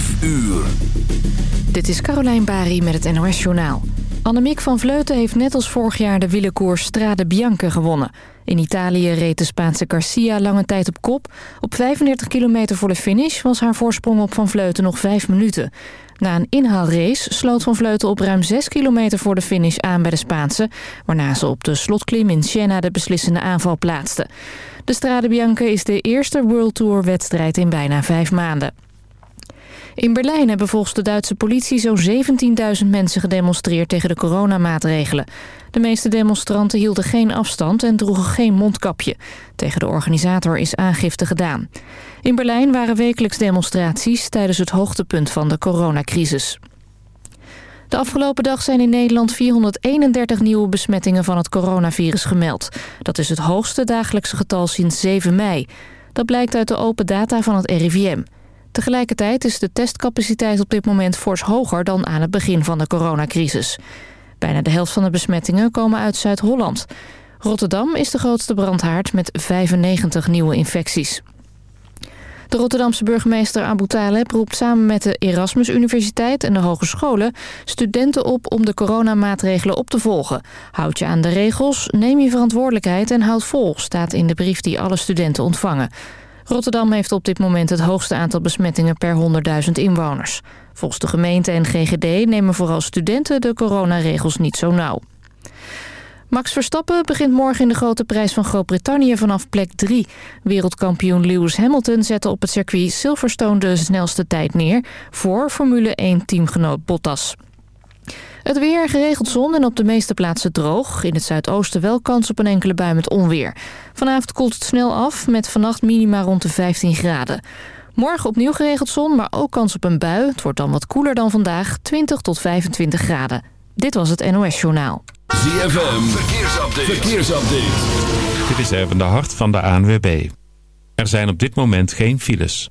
5 uur. Dit is Carolijn Bari met het NOS Journaal. Annemiek van Vleuten heeft net als vorig jaar de wielerkoers Strade Bianche gewonnen. In Italië reed de Spaanse Garcia lange tijd op kop. Op 35 kilometer voor de finish was haar voorsprong op Van Vleuten nog 5 minuten. Na een inhaalrace sloot Van Vleuten op ruim 6 kilometer voor de finish aan bij de Spaanse... waarna ze op de slotklim in Siena de beslissende aanval plaatste. De Strade Bianche is de eerste World Tour wedstrijd in bijna vijf maanden. In Berlijn hebben volgens de Duitse politie zo'n 17.000 mensen gedemonstreerd tegen de coronamaatregelen. De meeste demonstranten hielden geen afstand en droegen geen mondkapje. Tegen de organisator is aangifte gedaan. In Berlijn waren wekelijks demonstraties tijdens het hoogtepunt van de coronacrisis. De afgelopen dag zijn in Nederland 431 nieuwe besmettingen van het coronavirus gemeld. Dat is het hoogste dagelijkse getal sinds 7 mei. Dat blijkt uit de open data van het RIVM. Tegelijkertijd is de testcapaciteit op dit moment fors hoger dan aan het begin van de coronacrisis. Bijna de helft van de besmettingen komen uit Zuid-Holland. Rotterdam is de grootste brandhaard met 95 nieuwe infecties. De Rotterdamse burgemeester Abu Taleb roept samen met de Erasmus Universiteit en de hogescholen studenten op om de coronamaatregelen op te volgen. Houd je aan de regels, neem je verantwoordelijkheid en houd vol, staat in de brief die alle studenten ontvangen. Rotterdam heeft op dit moment het hoogste aantal besmettingen per 100.000 inwoners. Volgens de gemeente en GGD nemen vooral studenten de coronaregels niet zo nauw. Max Verstappen begint morgen in de grote prijs van Groot-Brittannië vanaf plek 3. Wereldkampioen Lewis Hamilton zette op het circuit Silverstone de snelste tijd neer... voor Formule 1-teamgenoot Bottas. Het weer, geregeld zon en op de meeste plaatsen droog. In het zuidoosten wel kans op een enkele bui met onweer. Vanavond koelt het snel af met vannacht minima rond de 15 graden. Morgen opnieuw geregeld zon, maar ook kans op een bui. Het wordt dan wat koeler dan vandaag, 20 tot 25 graden. Dit was het NOS Journaal. ZFM, verkeersupdate. verkeersupdate. Dit is even de hart van de ANWB. Er zijn op dit moment geen files.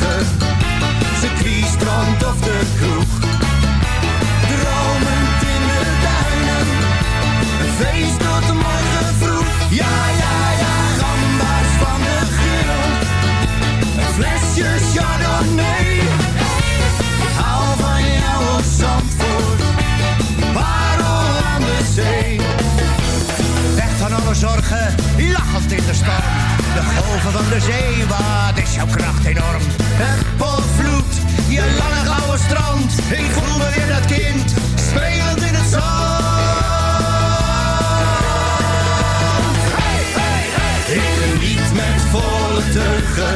Flesje chardonnay. Ik hou van jou op Zandvoort. Parel aan de zee. Weg van alle zorgen, lachend in de storm. De golven van de zee, wat is jouw kracht enorm. Het potvloed, je lange gouden strand. Ik voel me weer dat kind, spelend in het zand. Hey, hey, hey. Ik met volle teugen,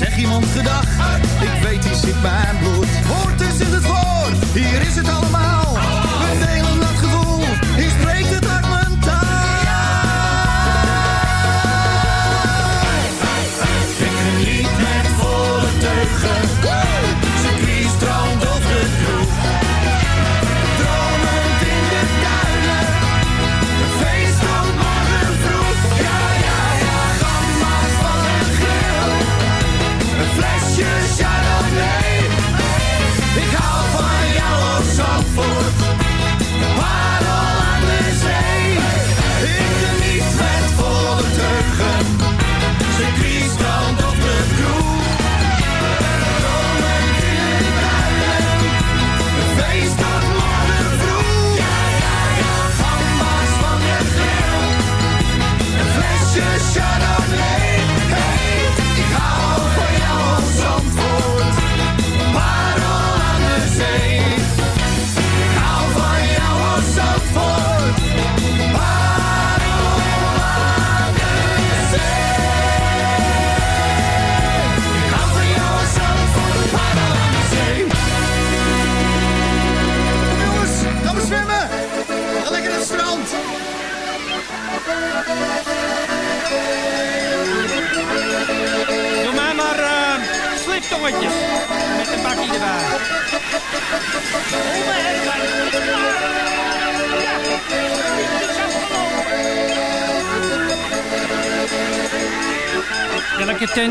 Zeg iemand gedag, ik weet die zit mijn bloed. Hoort eens in het woord, hier is het allemaal.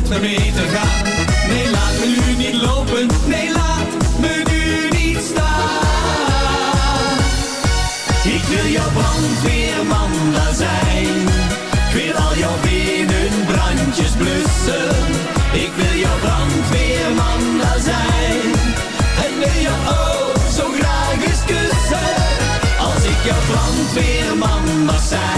Met me mee te gaan. Nee, laat me nu niet lopen, nee, laat me nu niet staan. Ik wil jouw brandweerman daar zijn. Ik wil al jouw binnenbrandjes blussen. Ik wil jouw brandweerman daar zijn. En wil je ook zo graag eens kussen. Als ik jouw brandweerman mag zijn,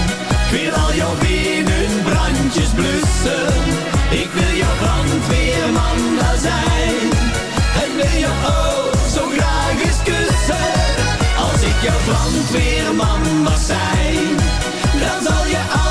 Binnenbrandjes blussen. Ik wil jouw brandweerman daar zijn. En wil je ook zo graag eens kussen. Als ik jouw brandweerman mag zijn, dan zal je altijd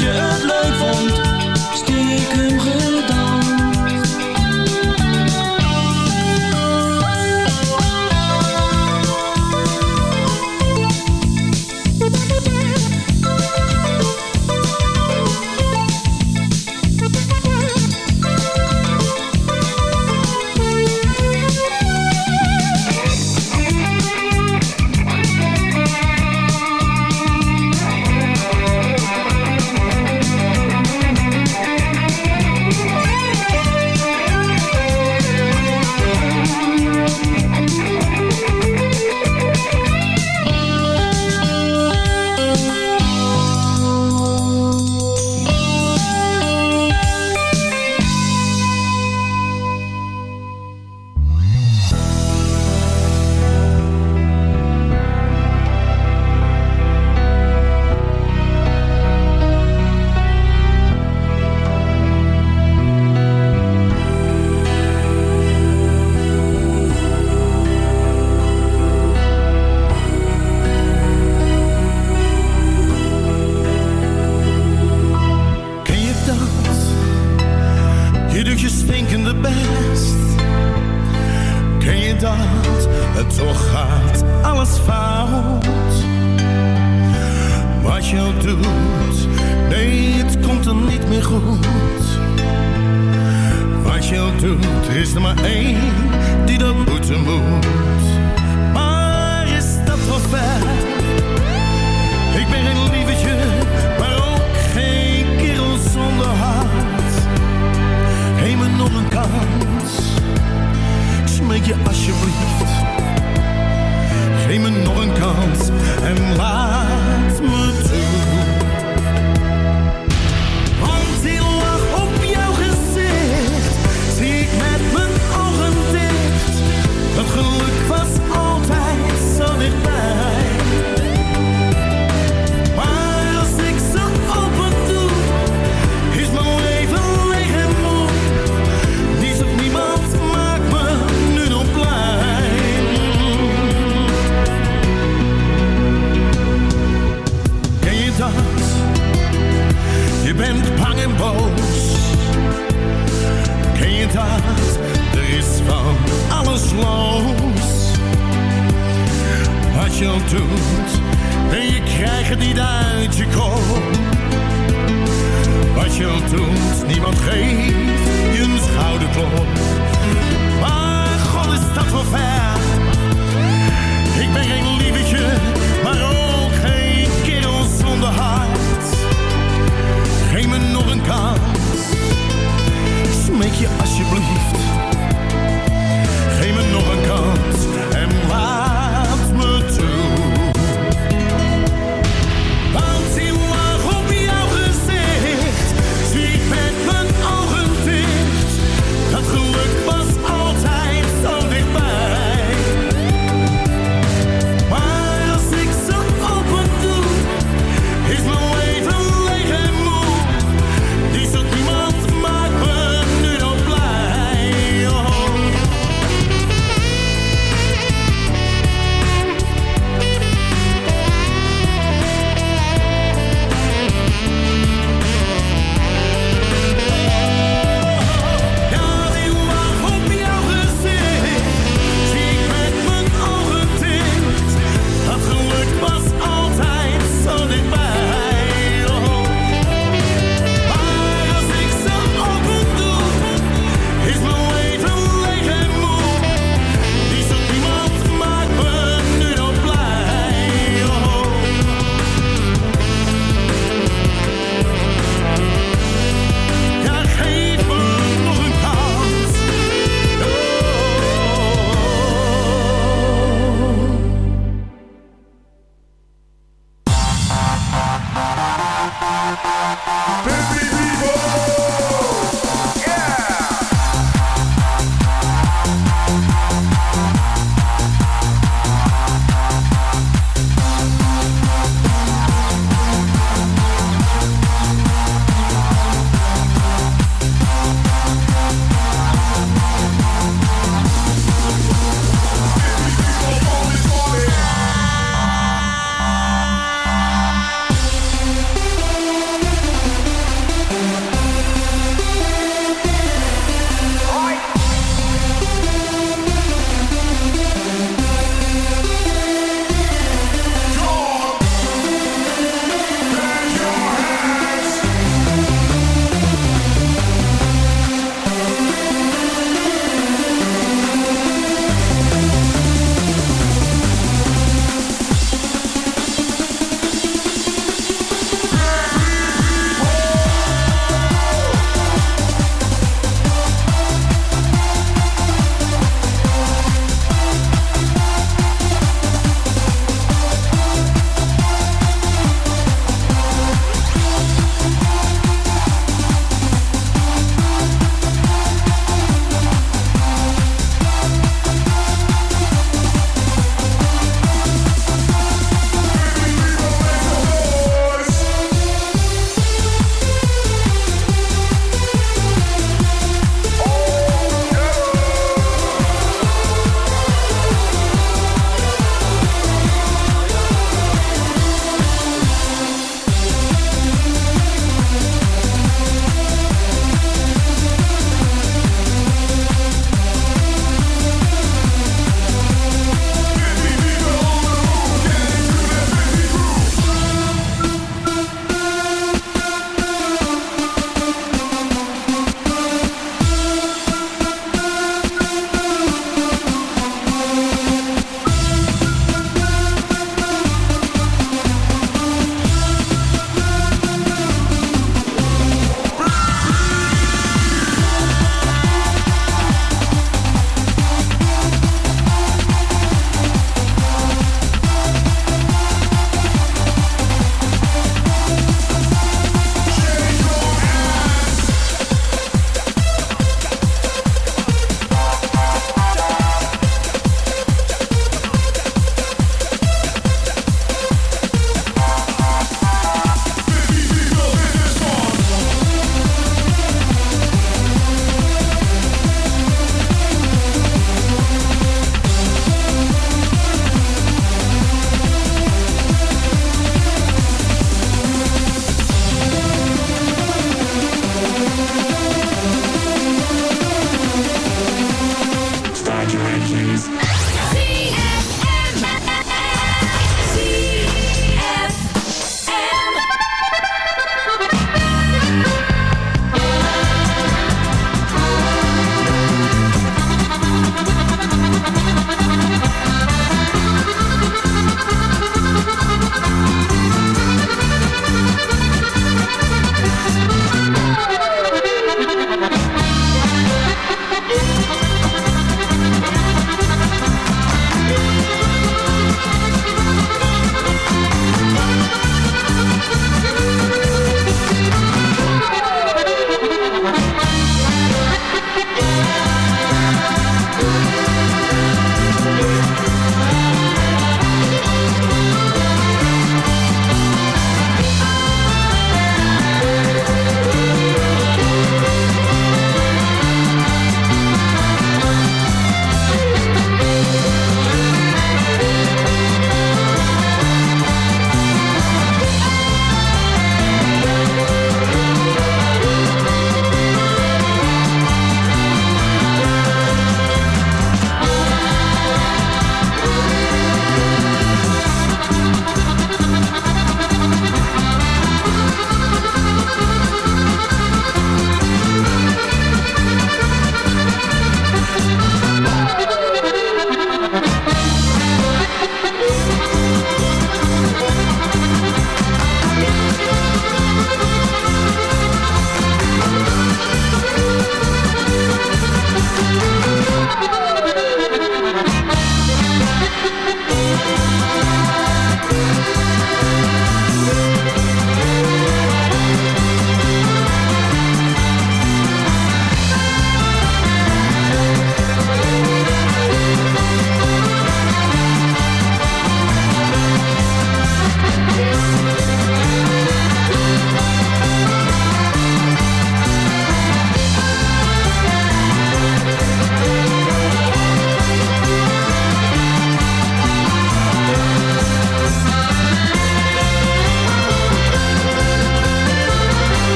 Je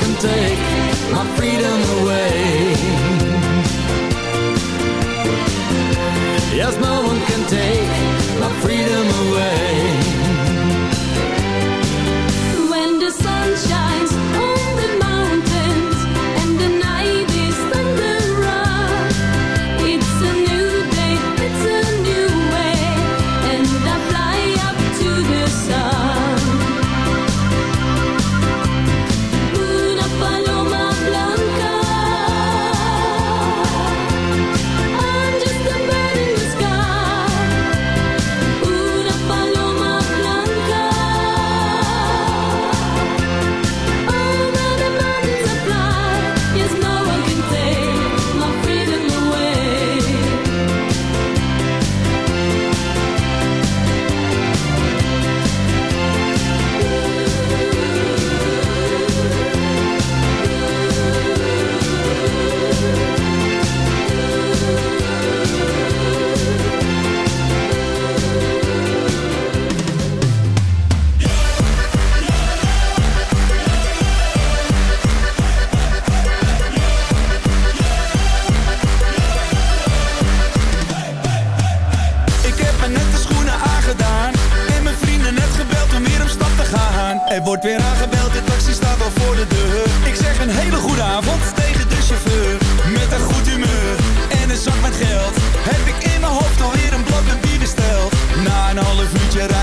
can take my freedom away. Yes, no one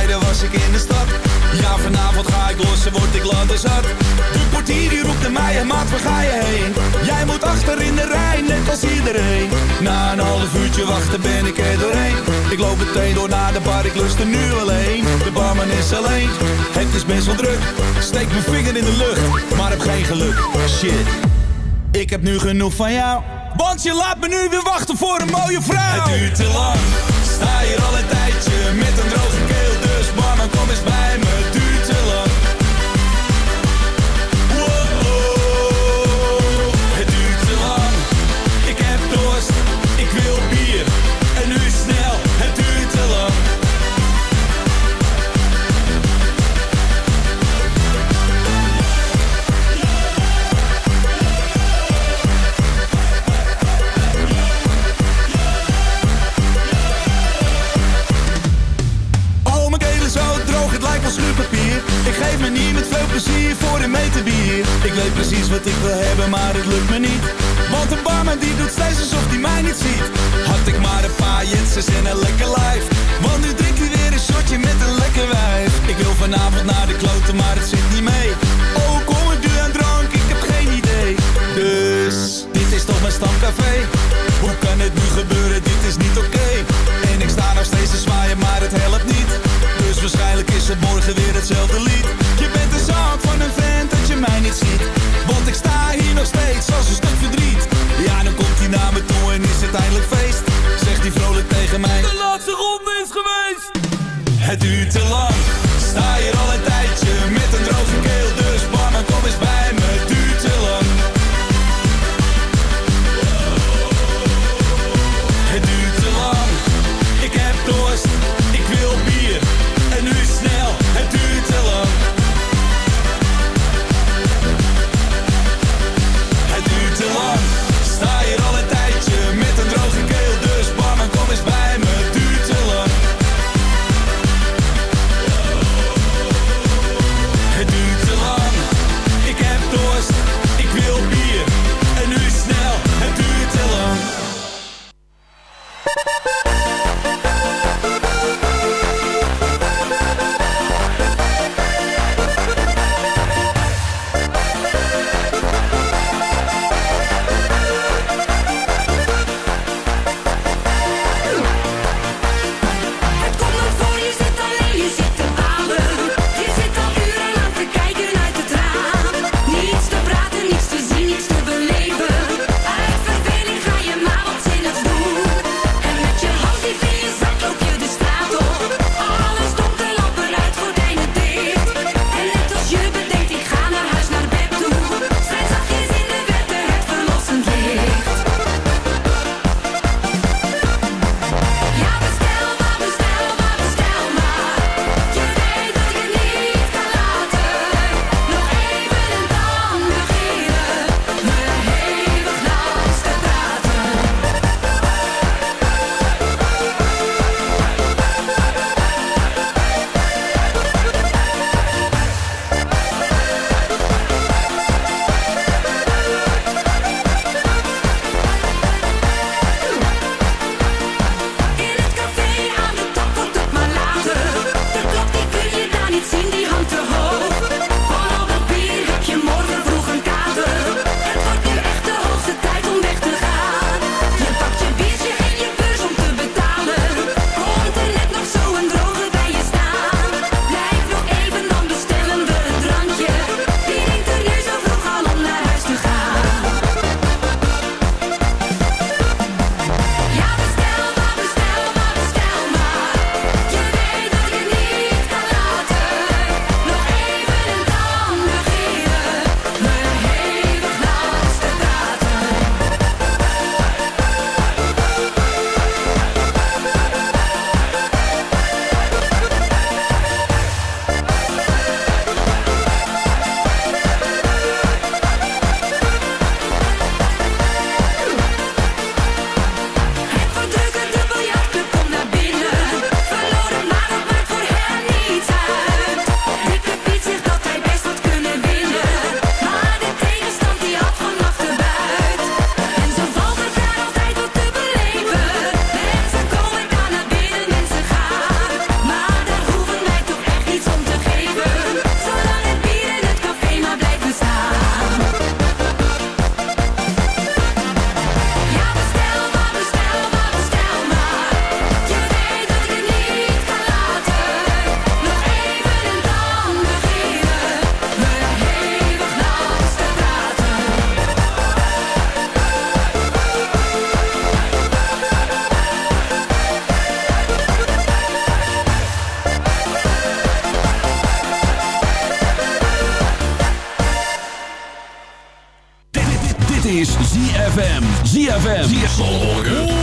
rijden was ik in de stad. Ja, vanavond ga ik lossen, word ik later zat. De portier die roept naar mij, en maat, waar ga je heen? Jij moet achter in de rij, net als iedereen. Na een half uurtje wachten ben ik er doorheen. Ik loop meteen door naar de bar, ik lust er nu alleen. De barman is alleen, het is best wel druk. Steek mijn vinger in de lucht, maar heb geen geluk. Shit, ik heb nu genoeg van jou Want je laat me nu weer wachten voor een mooie vrouw. Het duurt te lang, sta hier al een tijdje Met een droge kom eens bij me duurt te lang Wow, het duurt te lang. Ik heb dorst, ik wil bier. Niet met veel plezier voor een meter bier. Ik weet precies wat ik wil hebben, maar het lukt me niet. Want de barman die doet steeds alsof hij mij niet ziet. Had ik maar een paar jetsers en een lekker lijf. Want nu drinkt hij weer een shotje met een lekker wijf. Ik wil vanavond naar de kloten, maar het zit niet mee. Oh, kom ik nu aan drank, ik heb geen idee. Dus, dit is toch mijn stamcafé? Hoe kan het nu gebeuren, dit is niet oké. En ik sta nog steeds te zwaaien, maar het helpt niet. Dus waarschijnlijk is het morgen weer hetzelfde lied. Je bent de zaak van een vent dat je mij niet ziet. Want ik sta hier nog steeds als een stuk verdriet. Ja, dan komt hij naar me toe en is het eindelijk feest. Zegt hij vrolijk tegen mij. De laatste ronde is geweest. Het duurt te lang. Sta hier al een tijdje met een droge keel. Dus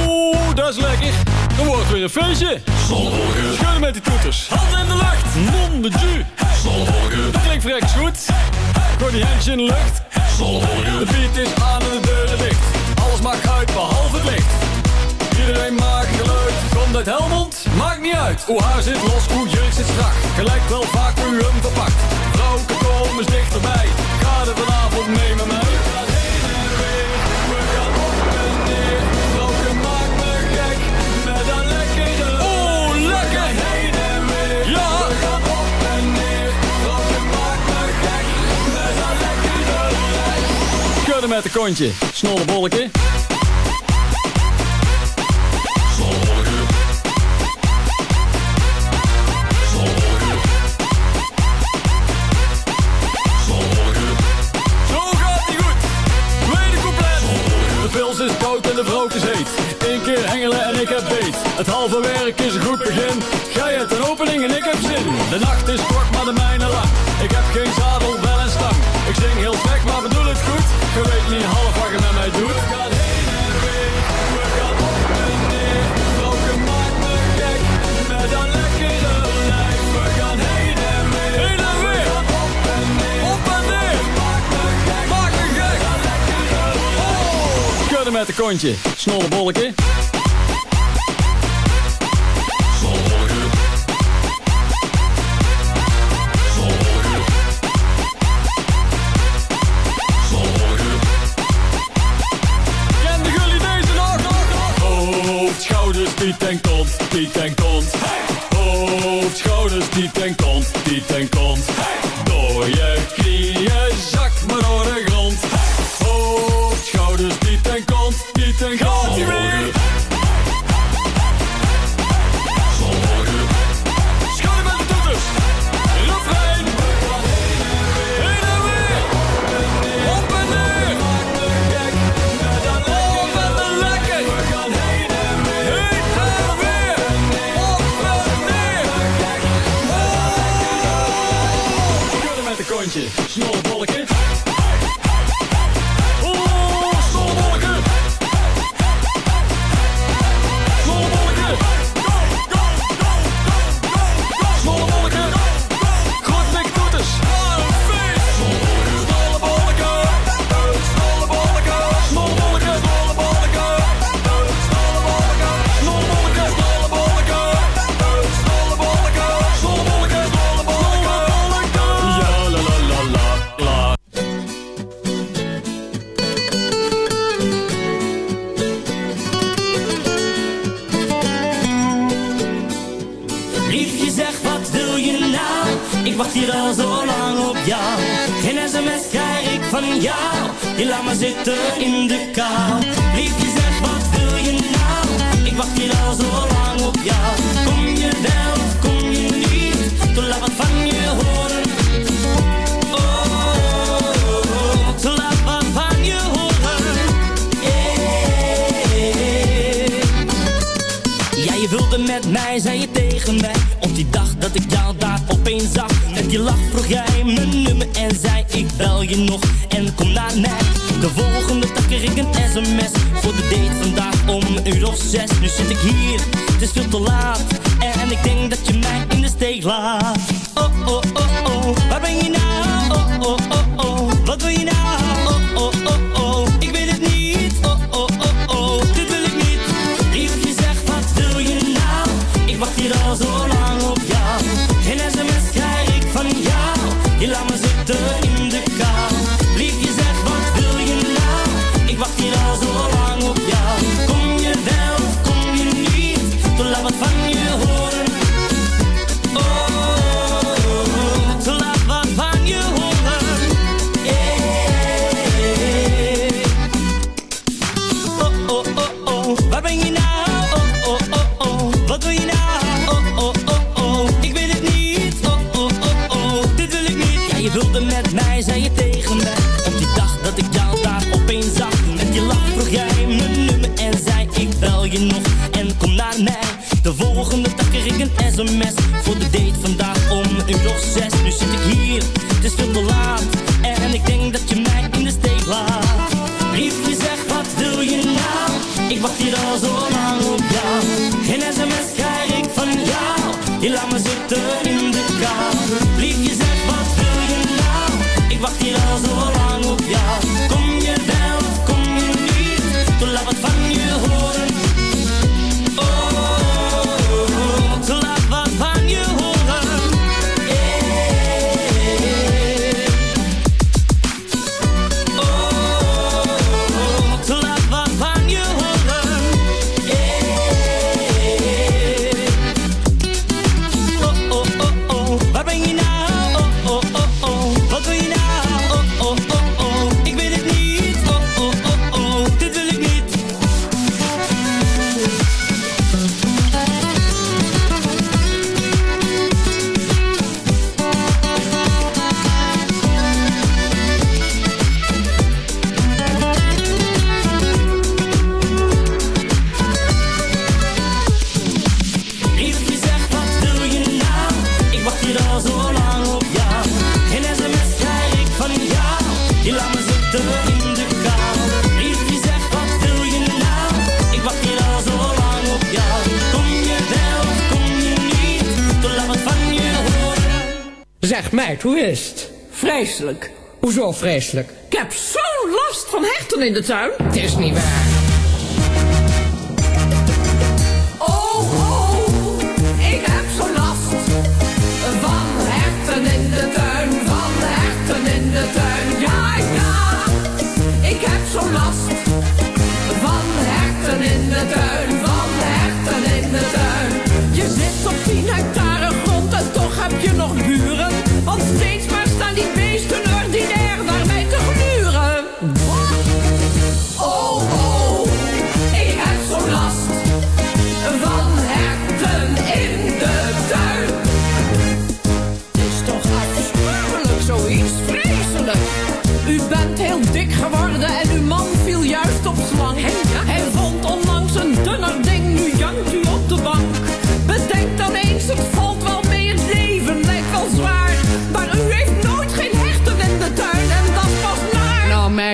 Oeh, dat is lekker. Er wordt weer een feestje. Schudden met die toeters. Handen in de lucht. Mon de ju. Dat klinkt vreks goed. Gooi die handjes in de lucht. De beat is aan en de deuren dicht. Alles maakt uit behalve het licht. Iedereen maakt geluid. Komt uit Helmond? Maakt niet uit. Hoe haar zit los, hoe jurk zit strak. Gelijk wel vaak u hem verpakt. Vrouwen kom eens dichterbij. Ga er vanavond mee met mij. Couplet. De pils is koud en de brood is heet. Eén keer hengelen en ik heb beet. Het halve werk is een goed begin. Gij hebt een opening en ik heb zin. De nacht is kort, maar de mijne lang. Ik heb geen zadel, wel een stang. Ik zing heel gek, maar bedoel het goed. Je weet niet half wat je met mij doet. We gaan heen en weer. We gaan op en neer. Maakt me gek. Met een lekkere lijf. We gaan heen en weer. Heen en weer. We gaan op en neer. Op en neer. Maak me gek. Me gek. Oh. Met een kontje. Snolle bolletje. die tankt ons, die tankt ons. Hey! Hoofd, schouders, die tankt ons, die tankt ons. Hey! Door je knieën, zak maar door Je laat me zitten in de kou. Liefje zeg wat wil je nou? Ik wacht hier al zo lang op jou. Kom je wel of kom je niet? Toen laat wat van je horen. Oh, van je horen. Yeah. Ja, je wilde met mij, zei je tegen mij Op die dag dat ik jou daar opeens zag Met die lach vroeg jij mijn nog en kom naar mij. De volgende dag kreeg ik een sms Voor de date vandaag om een uur of zes. Nu zit ik hier, het is veel te laat. En ik denk dat je mij in de steek laat. Oh, oh, oh, oh, waar ben je nou? Oh, oh, oh, Hoezo vreselijk? Ik heb zo'n last van herten in de tuin. Het is niet waar.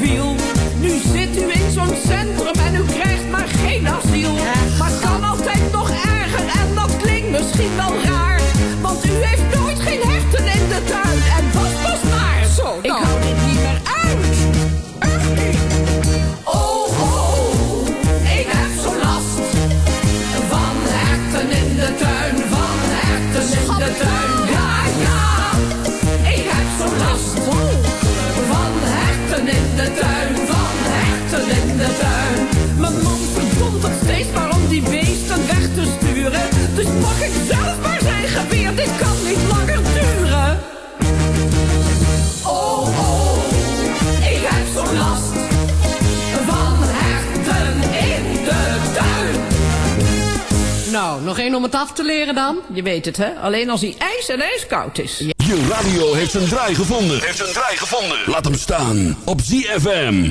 Nu zit u in zo'n centrum en u krijgt maar geen asiel. Maar kan altijd nog erger en dat klinkt misschien wel raar. Want u heeft nooit geen hechten in de tuin en was pas maar zo. Nou. meer, dit kan niet langer duren. Oh, oh, ik heb zo'n last van herten in de tuin. Nou, nog één om het af te leren dan. Je weet het, hè? Alleen als hij ijs en ijskoud is. Je radio heeft een draai gevonden. Heeft een draai gevonden. Laat hem staan op ZFM.